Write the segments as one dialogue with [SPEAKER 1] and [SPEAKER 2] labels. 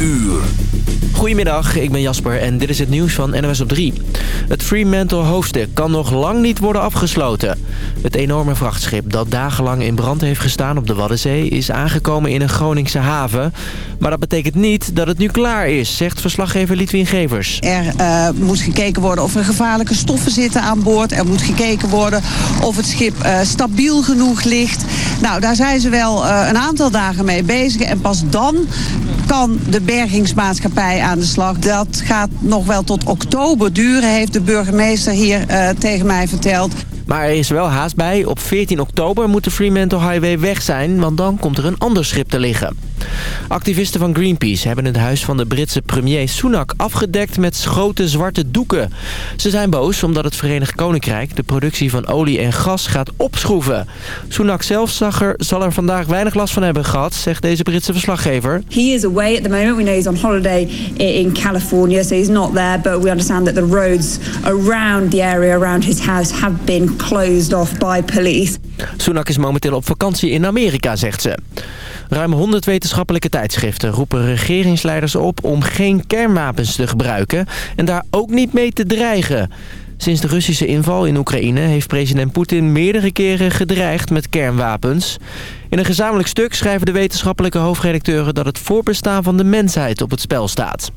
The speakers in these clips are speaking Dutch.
[SPEAKER 1] uur.
[SPEAKER 2] Goedemiddag, ik ben Jasper en dit is het nieuws van NOS op 3. Het Fremantle hoofdstuk kan nog lang niet worden afgesloten. Het enorme vrachtschip dat dagenlang in brand heeft gestaan op de Waddenzee... is aangekomen in een Groningse haven. Maar dat betekent niet dat het nu klaar is, zegt verslaggever Litwin Gevers.
[SPEAKER 3] Er uh, moet gekeken worden of er gevaarlijke stoffen zitten aan boord. Er moet gekeken worden of het schip uh, stabiel genoeg ligt. Nou, daar zijn ze wel uh, een aantal dagen mee bezig. En pas dan kan de bergingsmaatschappij aan de slag. Dat gaat nog wel tot oktober duren, heeft de burgemeester hier uh, tegen mij verteld.
[SPEAKER 2] Maar er is wel haast bij. Op 14 oktober moet de Fremantle Highway weg zijn, want dan komt er een ander schip te liggen. Activisten van Greenpeace hebben het huis van de Britse premier Sunak afgedekt met grote zwarte doeken. Ze zijn boos omdat het Verenigd Koninkrijk de productie van olie en gas gaat opschroeven. Sunak zelf zag er, zal er vandaag weinig last van hebben gehad, zegt deze Britse verslaggever.
[SPEAKER 4] He is away at the moment. We know he's on holiday in California, so he's not there. But we understand that the roads around the area around his house have been closed off by police.
[SPEAKER 2] Sunak is momenteel op vakantie in Amerika, zegt ze. Ruim 100 wetenschappelijke tijdschriften roepen regeringsleiders op om geen kernwapens te gebruiken en daar ook niet mee te dreigen. Sinds de Russische inval in Oekraïne heeft president Poetin meerdere keren gedreigd met kernwapens. In een gezamenlijk stuk schrijven de wetenschappelijke hoofdredacteuren dat het voorbestaan van de mensheid op het spel staat.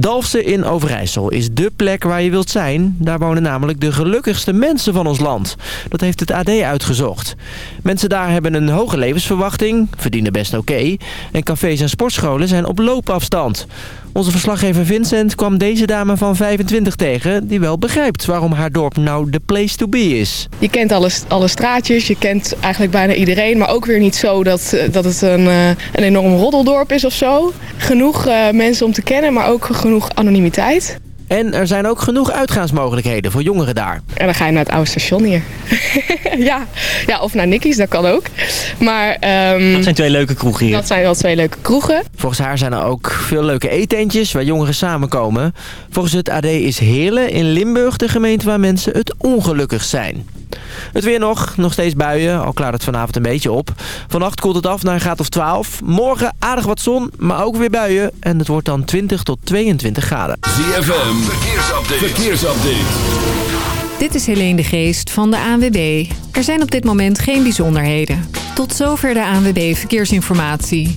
[SPEAKER 2] Dalfsen in Overijssel is dé plek waar je wilt zijn. Daar wonen namelijk de gelukkigste mensen van ons land. Dat heeft het AD uitgezocht. Mensen daar hebben een hoge levensverwachting, verdienen best oké... en cafés en sportscholen zijn op loopafstand. Onze verslaggever Vincent kwam deze dame van 25 tegen... die wel begrijpt waarom haar dorp nou de place to be is.
[SPEAKER 5] Je kent alle, alle straatjes, je kent eigenlijk bijna iedereen... maar ook weer niet zo dat, dat het een, een enorm roddeldorp is of zo. Genoeg uh, mensen om te kennen, maar ook genoeg anonimiteit.
[SPEAKER 2] En er zijn ook genoeg uitgaansmogelijkheden voor jongeren daar.
[SPEAKER 5] En dan ga je naar het oude station hier. ja. ja, of naar Nicky's, dat kan ook. Maar, um,
[SPEAKER 2] dat zijn twee leuke kroegen hier.
[SPEAKER 5] Dat zijn wel twee leuke kroegen.
[SPEAKER 2] Volgens haar zijn er ook veel leuke eetentjes waar jongeren samenkomen. Volgens het AD is Heerlen in Limburg de gemeente waar mensen het ongelukkig zijn. Het weer nog, nog steeds buien, al klaart het vanavond een beetje op. Vannacht koelt het af naar een graad of 12. Morgen aardig wat zon, maar ook weer buien. En het wordt dan 20 tot 22 graden.
[SPEAKER 1] ZFM, verkeersupdate. verkeersupdate.
[SPEAKER 6] Dit is Helene de Geest van de ANWB. Er zijn op dit moment geen bijzonderheden. Tot zover de ANWB Verkeersinformatie.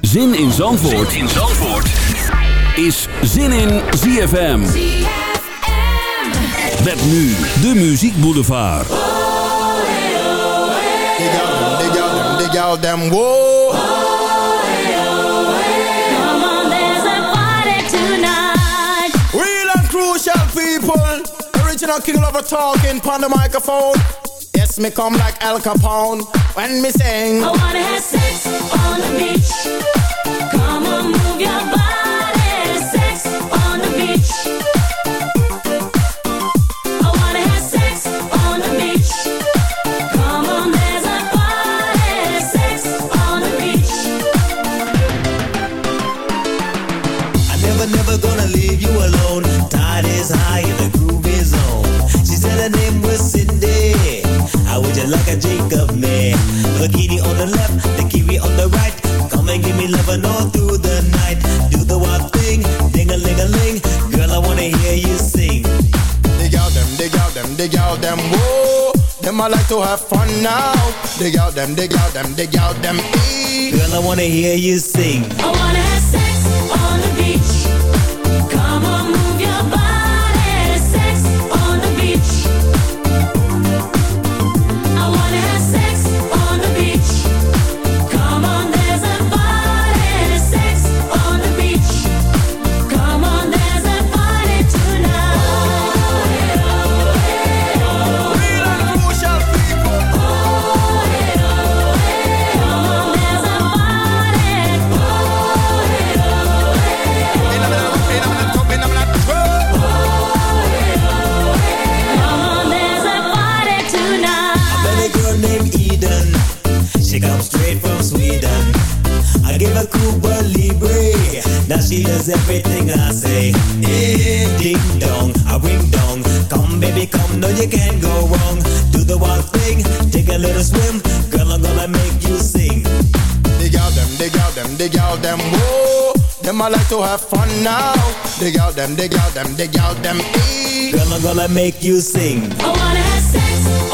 [SPEAKER 1] Zin in Zandvoort, zin in Zandvoort. is Zin in ZFM. Met nu de Muziek Boulevard.
[SPEAKER 7] Dig out them, dig out them, dig out them, whoa. Real and crucial people. Original king lover talking on the microphone. Yes, me come like Al Capone when me sing.
[SPEAKER 8] I wanna have sex
[SPEAKER 7] to have fun now. Dig out them, dig out them, dig out them, e.
[SPEAKER 9] Girl, I wanna hear you sing.
[SPEAKER 8] I
[SPEAKER 7] like to have fun now. Dig out them, dig out them, dig out them, ee.
[SPEAKER 8] Girl, I'm gonna make you sing.
[SPEAKER 9] I wanna have sex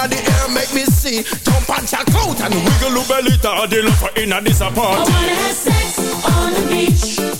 [SPEAKER 7] inna the air, make me see. Jump and check out and wiggle your belly the love inna this
[SPEAKER 9] I
[SPEAKER 7] party.
[SPEAKER 9] wanna have sex on the beach.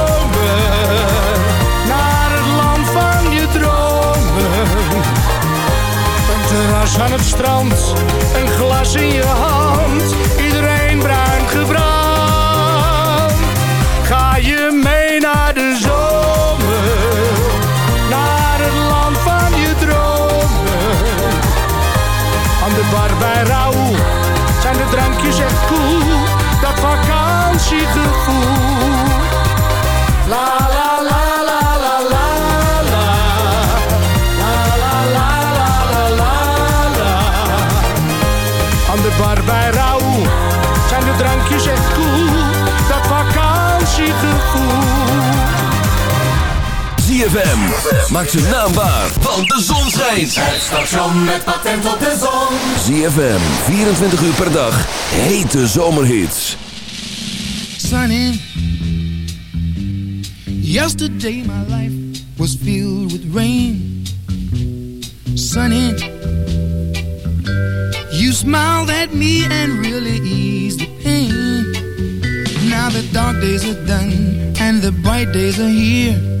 [SPEAKER 10] naar het land van je dromen. Een terras aan het strand,
[SPEAKER 1] ZFM maakt zijn naam waar, want de zon schijnt.
[SPEAKER 9] Het station met patent op de zon. ZFM, 24 uur per dag, hete zomerhits.
[SPEAKER 11] Sunny. Yesterday my life was filled with rain. Sunny. You smiled at me and really eased the pain. Now the dark days are done and the bright days are here.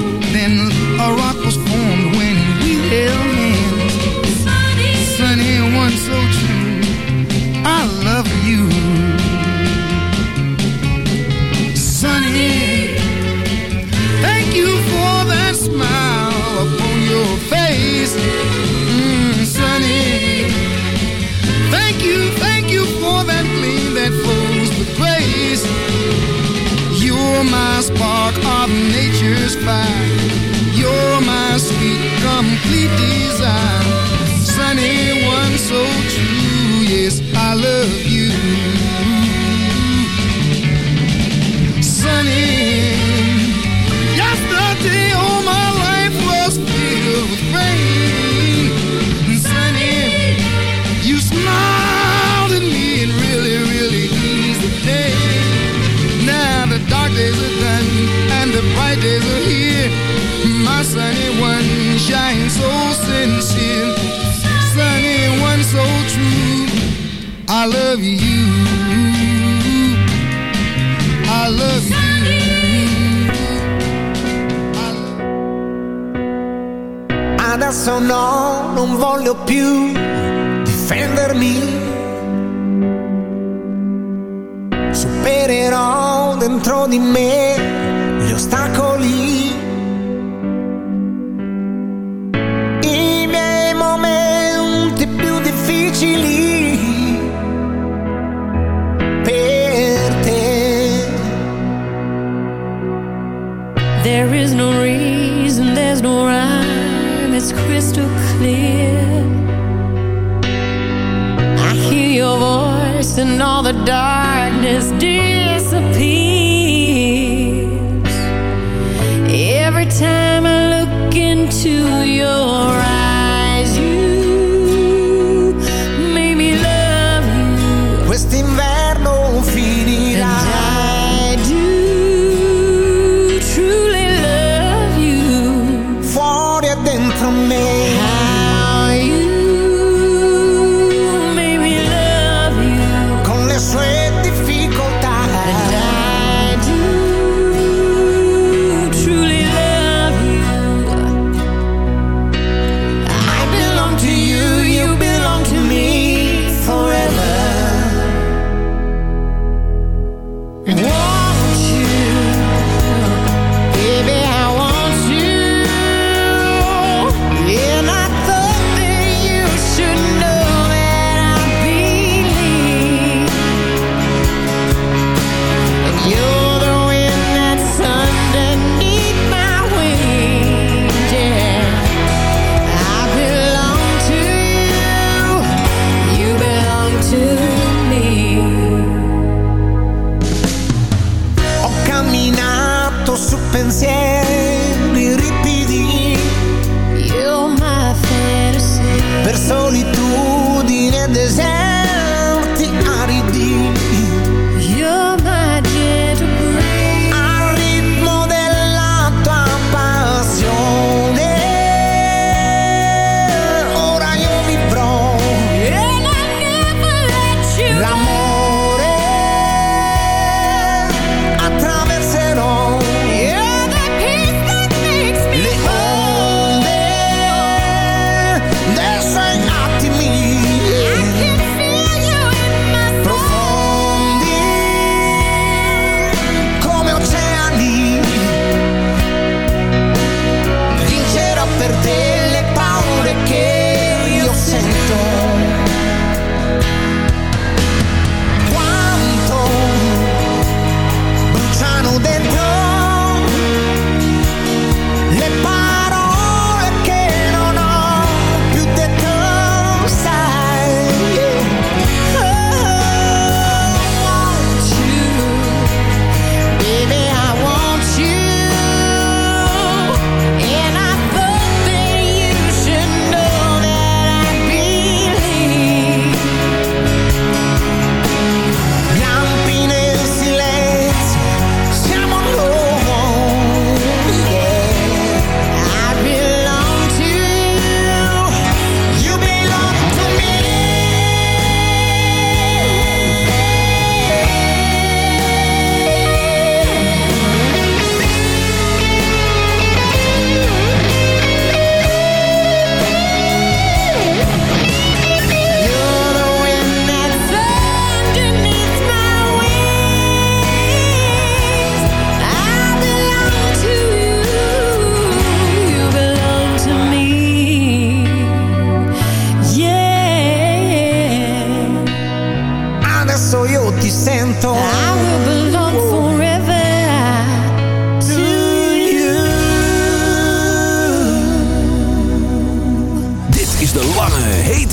[SPEAKER 11] Then a rock was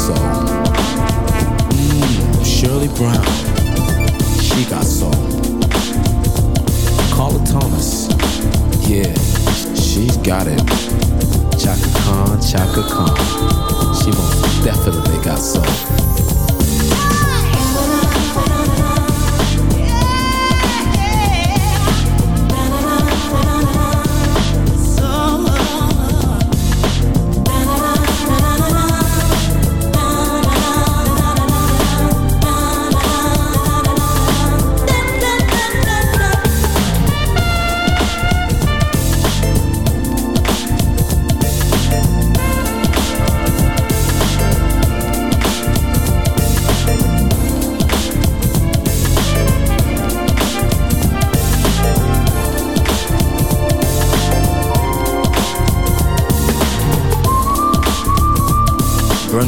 [SPEAKER 12] Soul. Mmm, Shirley Brown. She got soul. Carla Thomas. Yeah, she's got it. Chaka Khan, Chaka Khan. She most definitely got soul.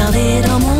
[SPEAKER 13] garder dans mon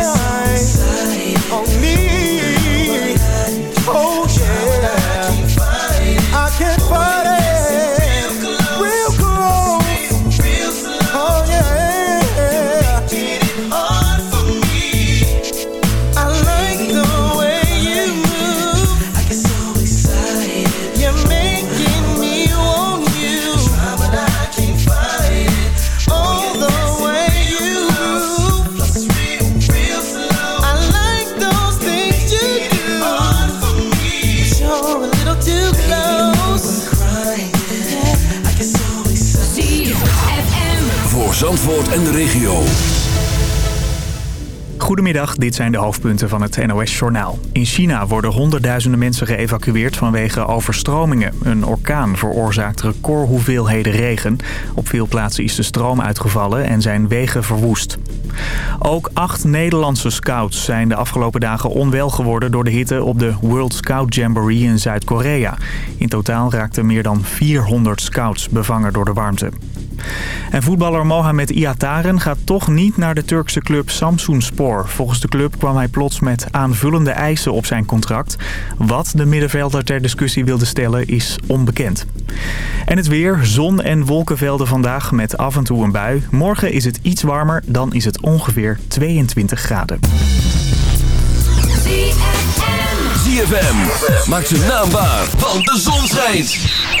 [SPEAKER 14] Goedemiddag, dit zijn de hoofdpunten van het NOS-journaal. In China worden honderdduizenden mensen geëvacueerd vanwege overstromingen. Een orkaan veroorzaakt recordhoeveelheden regen. Op veel plaatsen is de stroom uitgevallen en zijn wegen verwoest. Ook acht Nederlandse scouts zijn de afgelopen dagen onwel geworden door de hitte op de World Scout Jamboree in Zuid-Korea. In totaal raakten meer dan 400 scouts bevangen door de warmte. En voetballer Mohamed Iataren gaat toch niet naar de Turkse club Samsunspor. Volgens de club kwam hij plots met aanvullende eisen op zijn contract. Wat de middenvelder ter discussie wilde stellen is onbekend. En het weer, zon en wolkenvelden vandaag met af en toe een bui. Morgen is het iets warmer, dan is het ongeveer 22 graden.
[SPEAKER 9] ZFM maakt zijn naam de zon schijnt.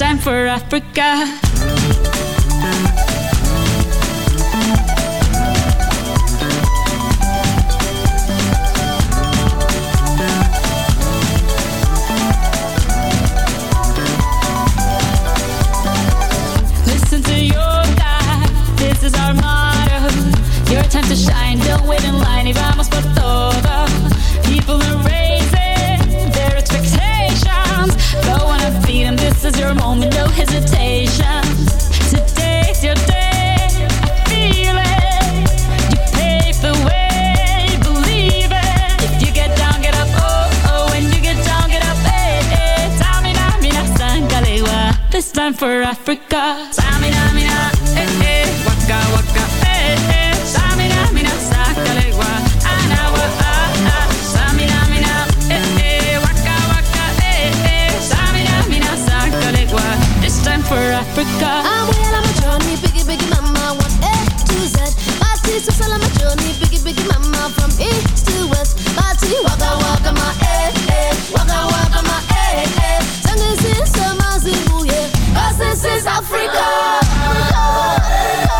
[SPEAKER 15] time for Africa. Listen to your this is our motto. Your time to shine,
[SPEAKER 9] don't wait in line, vamos por todo. People are ready. is your moment, no
[SPEAKER 15] hesitation. Today's your day, I feel it. You pave the way, believe it. If you get down, get up, oh, oh. When you get down, get up, Hey hey. Tamina, mina, sangalewa. This time for Africa. Africa.
[SPEAKER 16] I'm well on my journey, biggie, biggie, mama, one A to Z. My teeth are on my journey, biggie, biggie, mama, from east to west. My teeth, waka, waka, my eh, eh, waka, waka, my eh, eh. Tango, sis, I'm this is Africa.
[SPEAKER 15] Africa.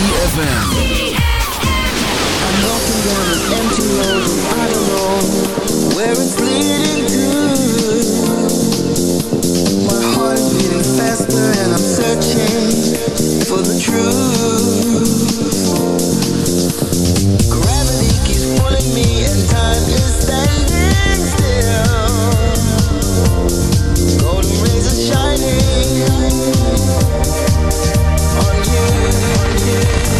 [SPEAKER 1] ZFM.
[SPEAKER 7] I'm walking down an empty road and I don't know where it's leading to. My heart is beating faster and I'm searching for the truth. Gravity keeps pulling me and time is standing still. Golden rays are shining. The